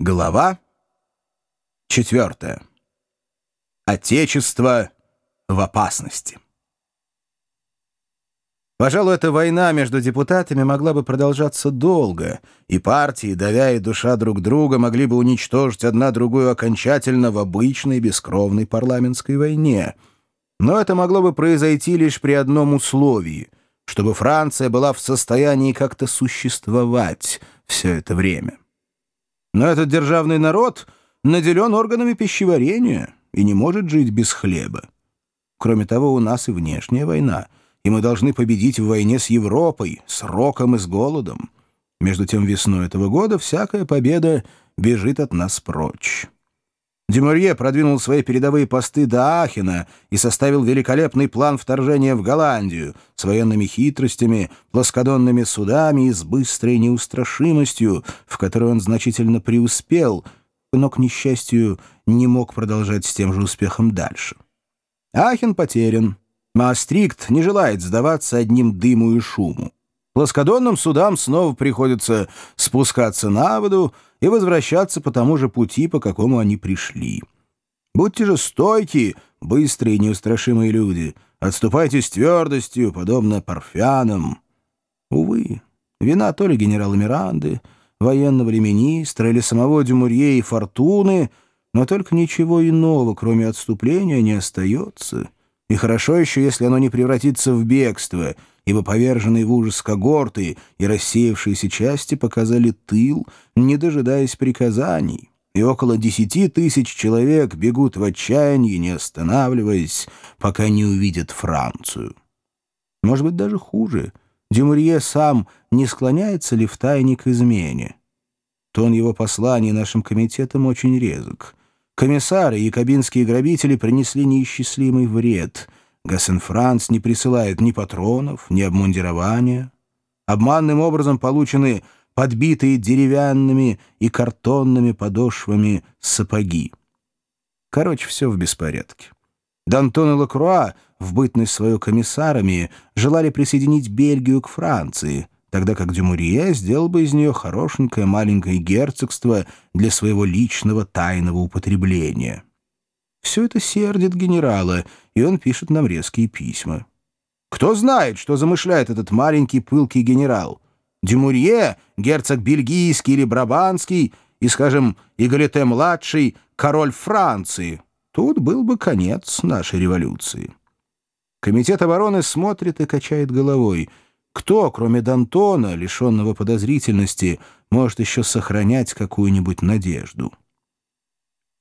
Глава четвертая. Отечество в опасности. Пожалуй, эта война между депутатами могла бы продолжаться долго, и партии, давя и душа друг друга, могли бы уничтожить одна другую окончательно в обычной бескровной парламентской войне. Но это могло бы произойти лишь при одном условии — чтобы Франция была в состоянии как-то существовать все это время. Но этот державный народ наделен органами пищеварения и не может жить без хлеба. Кроме того, у нас и внешняя война, и мы должны победить в войне с Европой, с роком и с голодом. Между тем весной этого года всякая победа бежит от нас прочь. Демурье продвинул свои передовые посты до Ахена и составил великолепный план вторжения в Голландию с военными хитростями, плоскодонными судами и с быстрой неустрашимостью, в которой он значительно преуспел, но, к несчастью, не мог продолжать с тем же успехом дальше. Ахен потерян. Маастрикт не желает сдаваться одним дыму и шуму. Плоскодонным судам снова приходится спускаться на воду, и возвращаться по тому же пути, по какому они пришли. Будьте же стойки, быстрые и неустрашимые люди, отступайте с твердостью, подобно парфянам. Увы, вина то ли генерала Миранды, военного ли министра или самого Дюмурье и Фортуны, но только ничего иного, кроме отступления, не остается. И хорошо еще, если оно не превратится в бегство — ибо поверженные в ужас когорты и рассеявшиеся части показали тыл, не дожидаясь приказаний, и около десяти тысяч человек бегут в отчаянии, не останавливаясь, пока не увидят Францию. Может быть, даже хуже. Дюмурье сам не склоняется ли в тайне к измене? Тон его посланий нашим комитетам очень резок. Комиссары и кабинские грабители принесли неисчислимый вред — Гассен-Франц не присылает ни патронов, ни обмундирования. Обманным образом получены подбитые деревянными и картонными подошвами сапоги. Короче, все в беспорядке. Д'Антон и Лакруа, в бытность свою комиссарами, желали присоединить Бельгию к Франции, тогда как Дюмурье сделал бы из нее хорошенькое маленькое герцогство для своего личного тайного употребления. Все это сердит генерала, и он пишет нам резкие письма. Кто знает, что замышляет этот маленький пылкий генерал? Дюмурье, герцог бельгийский или брабанский, и, скажем, Иголете-младший, король Франции. Тут был бы конец нашей революции. Комитет обороны смотрит и качает головой. Кто, кроме Д'Антона, лишенного подозрительности, может еще сохранять какую-нибудь надежду?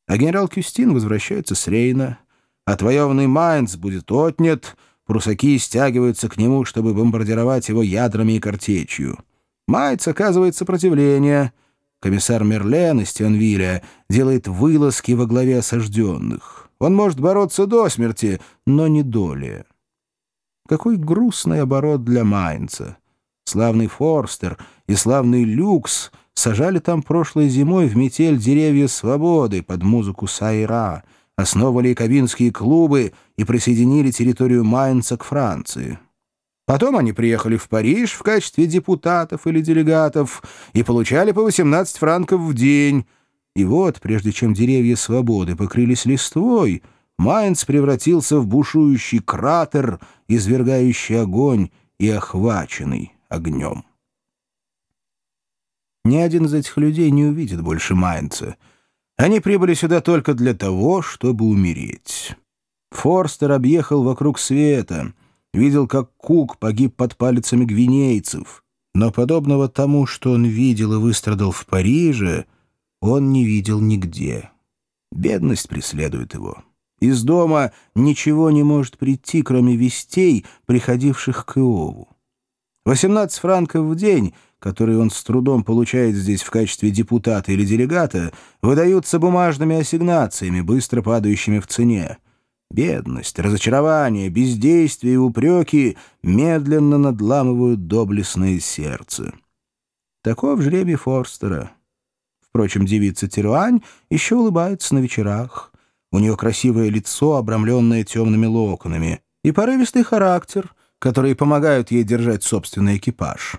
А генерал Кюстин возвращается с Рейна. Отвоеванный Майнц будет отнят, прусаки стягиваются к нему, чтобы бомбардировать его ядрами и картечью. Майнц оказывает сопротивление. Комиссар Мерлен из Тенвиля делает вылазки во главе осажденных. Он может бороться до смерти, но не долее. Какой грустный оборот для Майнца. Славный Форстер и славный Люкс — сажали там прошлой зимой в метель деревья свободы под музыку Сайра, основали кабинские клубы и присоединили территорию Майнца к Франции. Потом они приехали в Париж в качестве депутатов или делегатов и получали по 18 франков в день. И вот, прежде чем деревья свободы покрылись листвой, Майнц превратился в бушующий кратер, извергающий огонь и охваченный огнем. Ни один из этих людей не увидит больше Майнца. Они прибыли сюда только для того, чтобы умереть. Форстер объехал вокруг света, видел, как Кук погиб под палицами гвинейцев. Но подобного тому, что он видел и выстрадал в Париже, он не видел нигде. Бедность преследует его. Из дома ничего не может прийти, кроме вестей, приходивших к Иову. 18 франков в день — которые он с трудом получает здесь в качестве депутата или делегата, выдаются бумажными ассигнациями, быстро падающими в цене. Бедность, разочарование, бездействие и упреки медленно надламывают доблестное сердце. Таков жребий Форстера. Впрочем, девица Теруань еще улыбается на вечерах. У нее красивое лицо, обрамленное темными локонами, и порывистый характер, которые помогают ей держать собственный экипаж.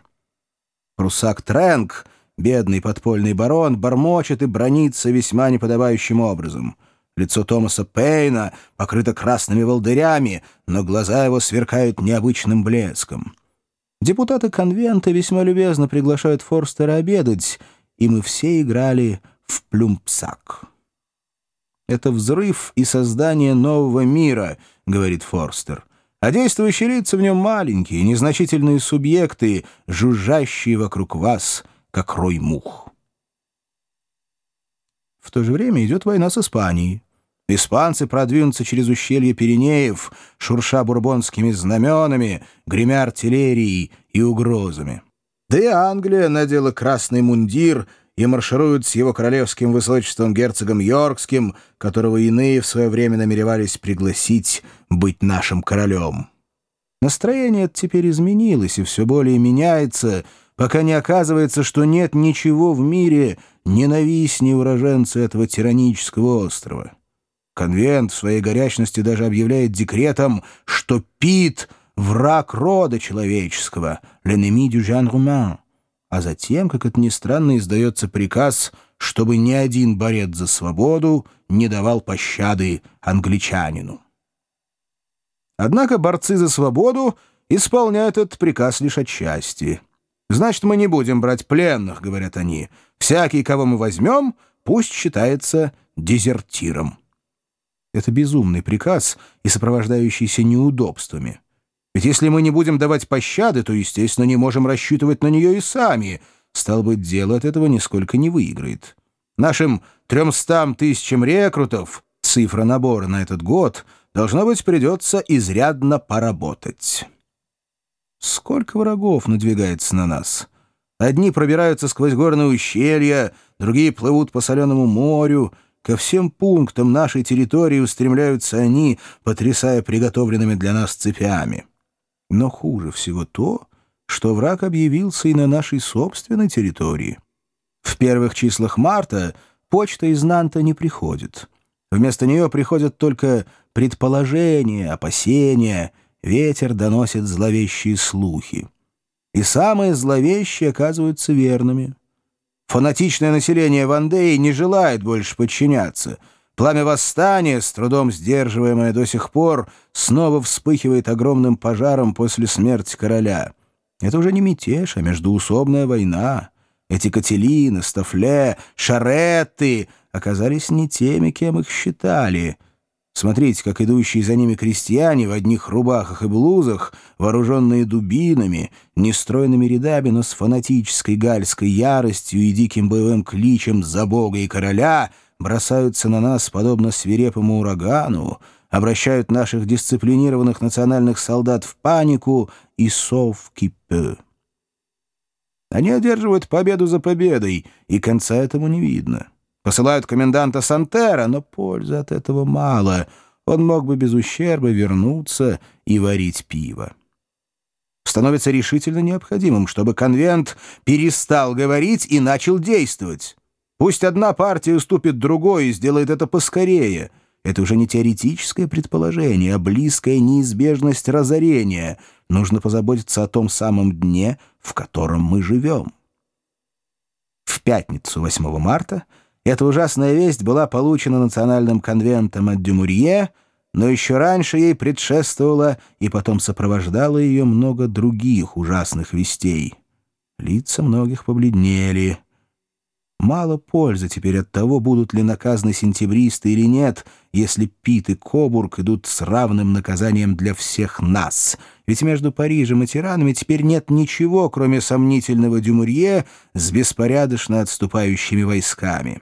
Прусак Трэнк, Бедный подпольный барон бормочет и бронится весьма неподобающим образом. Лицо Томаса Пейна покрыто красными волдырями, но глаза его сверкают необычным блеском. Депутаты конвента весьма любезно приглашают Форстера обедать, и мы все играли в плюмпсак. «Это взрыв и создание нового мира», — говорит Форстер. «А действующие лица в нем маленькие, незначительные субъекты, жужжащие вокруг вас, как рой мух». В то же время идет война с Испанией. Испанцы продвинутся через ущелье Пиренеев, шурша бурбонскими знаменами, гремя артиллерией и угрозами. Да и Англия надела красный мундир и марширует с его королевским высочеством герцогом Йоркским, которого иные в свое время намеревались пригласить быть нашим королем. Настроение теперь изменилось и все более меняется, пока не оказывается, что нет ничего в мире ненавистнее уроженца этого тиранического острова. Конвент в своей горячности даже объявляет декретом, что Пит — враг рода человеческого, l'ennemi du genre humain. А затем, как это ни странно, издается приказ, чтобы ни один борец за свободу не давал пощады англичанину. Однако борцы за свободу исполняют этот приказ лишь отчасти. «Значит, мы не будем брать пленных», — говорят они. «Всякий, кого мы возьмем, пусть считается дезертиром». Это безумный приказ и сопровождающийся неудобствами. Ведь если мы не будем давать пощады, то, естественно, не можем рассчитывать на нее и сами. Стал быть, дело от этого нисколько не выиграет. Нашим тремстам тысячам рекрутов, цифра набора на этот год, должно быть, придется изрядно поработать. Сколько врагов надвигается на нас? Одни пробираются сквозь горные ущелья, другие плывут по соленому морю — Ко всем пунктам нашей территории устремляются они, потрясая приготовленными для нас цепями. Но хуже всего то, что враг объявился и на нашей собственной территории. В первых числах марта почта из Нанта не приходит. Вместо нее приходят только предположения, опасения, ветер доносит зловещие слухи. И самые зловещие оказываются верными. Фанатичное население Вандеи не желает больше подчиняться. Пламя восстания, с трудом сдерживаемое до сих пор, снова вспыхивает огромным пожаром после смерти короля. Это уже не мятеж, а междуусобная война. Эти Кателины, Стафле, Шаретты оказались не теми, кем их считали — Смотрите, как идущие за ними крестьяне в одних рубахах и блузах, вооруженные дубинами, нестройными рядами, но с фанатической гальской яростью и диким боевым кличем «За Бога и короля» бросаются на нас, подобно свирепому урагану, обращают наших дисциплинированных национальных солдат в панику и сов кипе. Они одерживают победу за победой, и конца этому не видно. Посылают коменданта Сантера, но пользы от этого мало. Он мог бы без ущерба вернуться и варить пиво. Становится решительно необходимым, чтобы конвент перестал говорить и начал действовать. Пусть одна партия уступит другой и сделает это поскорее. Это уже не теоретическое предположение, а близкая неизбежность разорения. Нужно позаботиться о том самом дне, в котором мы живем. В пятницу 8 марта эта ужасная весть была получена национальным конвентом от Дюмурье, но еще раньше ей предшествовала и потом сопровождала ее много других ужасных вестей. Лица многих побледнели. Мало пользы теперь от того, будут ли наказаны сентябристы или нет, если Пит и Кобург идут с равным наказанием для всех нас. Ведь между Парижем и тиранами теперь нет ничего, кроме сомнительного Дюмурье с беспорядочно отступающими войсками.